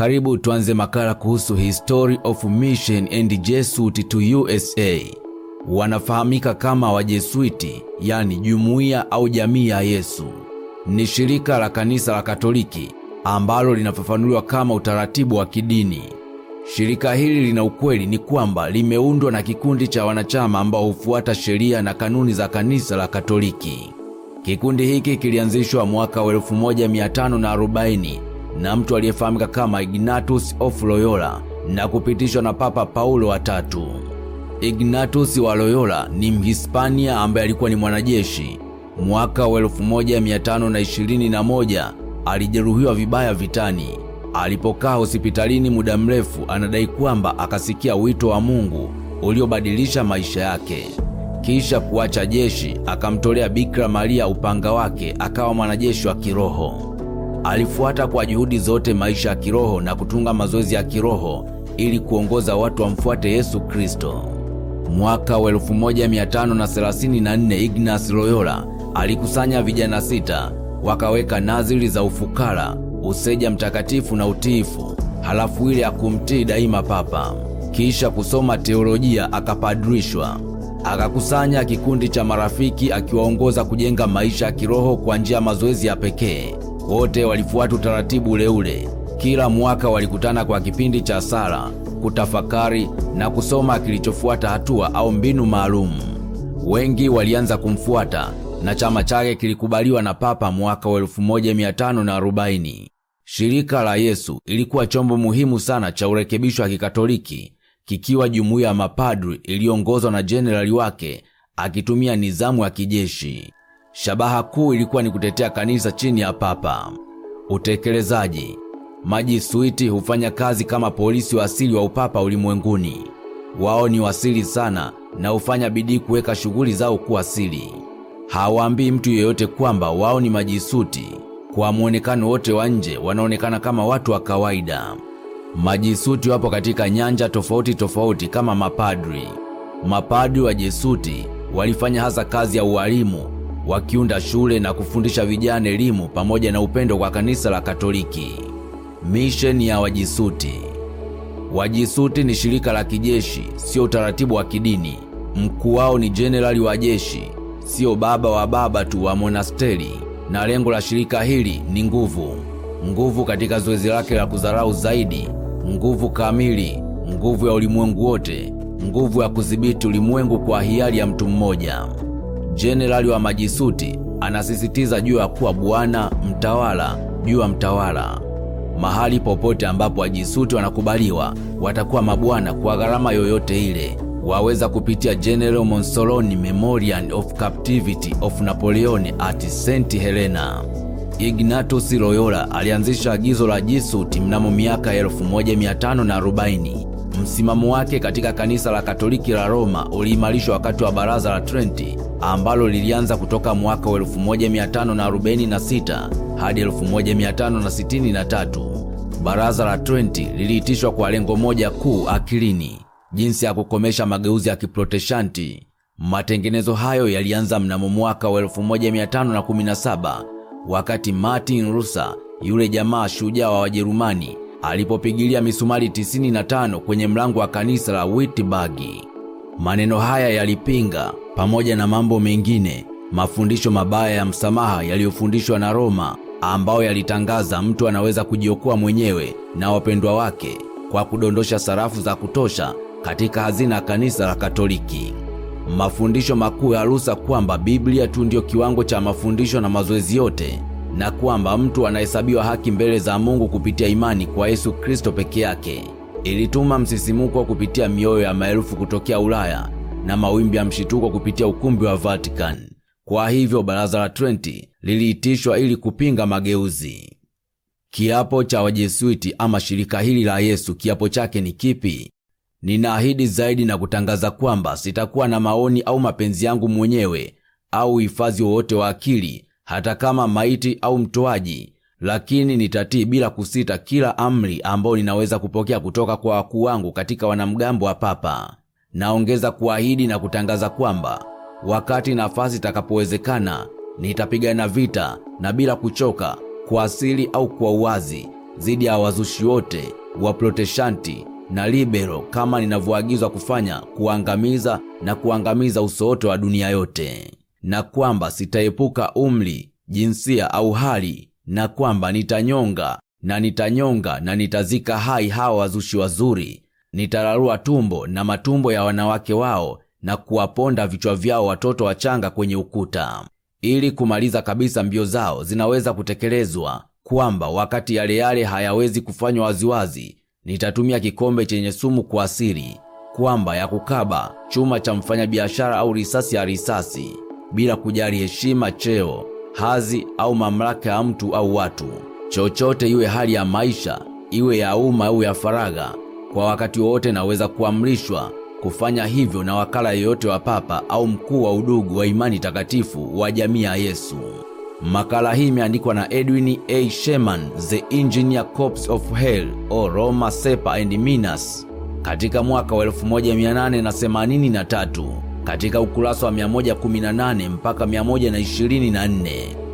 Karibu tuanze makala kuhusu History of Mission and Jesuit to USA. Wanafahamika kama Wajesuiti, yani jumuiya au jamii ya Yesu. Ni shirika la kanisa la Katoliki ambalo linafafanuliwa kama utaratibu wa kidini. Shirika hili lina ukweli ni kwamba limeundwa na kikundi cha wanachama ambao hufuata sheria na kanuni za kanisa la Katoliki. Kikundi hiki kilianzishwa mwaka wa 1540 na mtu aliyefahamika kama Ignatius of Loyola na kupitishwa na Papa Paulo wa tatu. Ignatius wa Loyola ni Mhispania ambaye alikuwa ni mwanajeshi. Mwaka wa 1521 alijeruhiwa vibaya vitani. Alipokaa hospitalini muda mrefu, anadai kwamba akasikia wito wa Mungu uliobadilisha maisha yake. Kisha kuacha jeshi, akamtolea Bikira Maria upanga wake, akawa mwanajeshi wa kiroho. Alifuata kwa juhudi zote maisha ya kiroho na kutunga mazoezi ya kiroho ili kuongoza watu wamfuate Yesu Kristo. Mwaka wa 1534 Ignas Loyola alikusanya vijana sita, wakaweka naziri za ufukara, useja mtakatifu na utiifu, halafu ile ya kumtii daima Papa. Kisha kusoma teolojia, akapadrishwa. Akakusanya kikundi cha marafiki, akiwaongoza kujenga maisha ya kiroho kwa njia ya mazoezi ya pekee. Wote walifuata utaratibu ule ule. Kila mwaka walikutana kwa kipindi cha sala, kutafakari na kusoma kilichofuata hatua au mbinu maalum. Wengi walianza kumfuata na chama chake kilikubaliwa na Papa mwaka wa 1540. Shirika la Yesu ilikuwa chombo muhimu sana cha urekebisho wa Kikatoliki, kikiwa jumuiya ya mapadri iliyoongozwa na jenerali wake akitumia nizamu ya kijeshi. Shabaha kuu ilikuwa ni kutetea kanisa chini ya Papa. Utekelezaji: Majesuiti hufanya kazi kama polisi wa asili wa upapa ulimwenguni. Wao ni wasili sana na hufanya bidii kuweka shughuli zao kuwa asili Hawaambii mtu yeyote kwamba wao ni majisuti. Kwa mwonekano wote wa nje, wanaonekana kama watu wa kawaida. Majisuti wapo katika nyanja tofauti tofauti kama mapadri. Mapadri wa Jesuti walifanya hasa kazi ya ualimu, wakiunda shule na kufundisha vijana elimu pamoja na upendo kwa kanisa la Katoliki. Misheni ya Wajisuti. Wajisuti ni shirika la kijeshi, sio utaratibu wa kidini. Mkuu wao ni jenerali wa jeshi, sio baba wa baba tu wa monasteri, na lengo la shirika hili ni nguvu. Nguvu katika zoezi lake la kudharau zaidi, nguvu kamili, nguvu ya ulimwengu wote, nguvu ya kudhibiti ulimwengu kwa hiari ya mtu mmoja. Jenerali wa majisuti anasisitiza juu ya kuwa bwana mtawala juu ya mtawala. Mahali popote ambapo wajisuti wanakubaliwa, watakuwa mabwana kwa gharama yoyote ile. Waweza kupitia General Monsoloni Memorial of Captivity of Napoleon at St Helena. Ignatius Loyola alianzisha agizo la jisuti mnamo miaka 1540. Msimamo wake katika kanisa la Katoliki la Roma uliimarishwa wakati wa Baraza la Trenti ambalo lilianza kutoka mwaka wa 1546 hadi 1563. Baraza la Trenti liliitishwa kwa lengo moja kuu akilini, jinsi ya kukomesha mageuzi ya Kiprotestanti. Matengenezo hayo yalianza mnamo mwaka wa 1517 wakati Martin Luther, yule jamaa shujaa wa Wajerumani, alipopigilia misumari 95 kwenye mlango wa kanisa la Wittenberg. Maneno haya yalipinga pamoja na mambo mengine mafundisho mabaya ya msamaha yaliyofundishwa na Roma, ambayo yalitangaza mtu anaweza kujiokoa mwenyewe na wapendwa wake kwa kudondosha sarafu za kutosha katika hazina ya kanisa la Katoliki. Mafundisho makuu ya kwamba Biblia tu ndiyo kiwango cha mafundisho na mazoezi yote na kwamba mtu anahesabiwa haki mbele za Mungu kupitia imani kwa Yesu Kristo peke yake ilituma msisimuko kupitia mioyo ya maelfu kutokea Ulaya na mawimbi ya mshituko kupitia ukumbi wa Vatican. Kwa hivyo baraza la Trenti liliitishwa ili kupinga mageuzi. Kiapo cha Wajesuiti ama shirika hili la Yesu, kiapo chake ni kipi? Ninaahidi zaidi na kutangaza kwamba sitakuwa na maoni au mapenzi yangu mwenyewe au uhifadhi wowote wa akili, hata kama maiti au mtoaji, lakini nitatii bila kusita kila amri ambayo ninaweza kupokea kutoka kwa wakuu wangu katika wanamgambo wa Papa. Naongeza kuahidi na kutangaza kwamba wakati nafasi itakapowezekana, nitapigana vita na bila kuchoka, kwa asili au kwa uwazi, dhidi ya wazushi wote wa Protestanti na libero kama ninavyoagizwa kufanya, kuangamiza na kuangamiza uso wote wa dunia yote, na kwamba sitaepuka umri, jinsia au hali, na kwamba nitanyonga na nitanyonga na nitazika hai hawa wazushi wazuri, nitararua tumbo na matumbo ya wanawake wao na kuwaponda vichwa vyao watoto wachanga kwenye ukuta, ili kumaliza kabisa mbio zao zinaweza kutekelezwa, kwamba wakati yale yale hayawezi kufanywa waziwazi, nitatumia kikombe chenye sumu kwa asiri, kwamba ya kukaba chuma cha mfanyabiashara au risasi ya risasi, bila kujali heshima, cheo, hazi au mamlaka ya mtu au watu chochote, iwe hali ya maisha, iwe ya umma au ya faragha, kwa wakati wowote naweza kuamrishwa kufanya hivyo na wakala yeyote wa papa au mkuu wa udugu wa imani takatifu wa jamii ya Yesu. Makala hii imeandikwa na Edwin A. Sherman, The Engineer Corps of Hell or Roma Sepa and Minas, katika mwaka wa 1883 katika ukurasa wa 118 mpaka 124.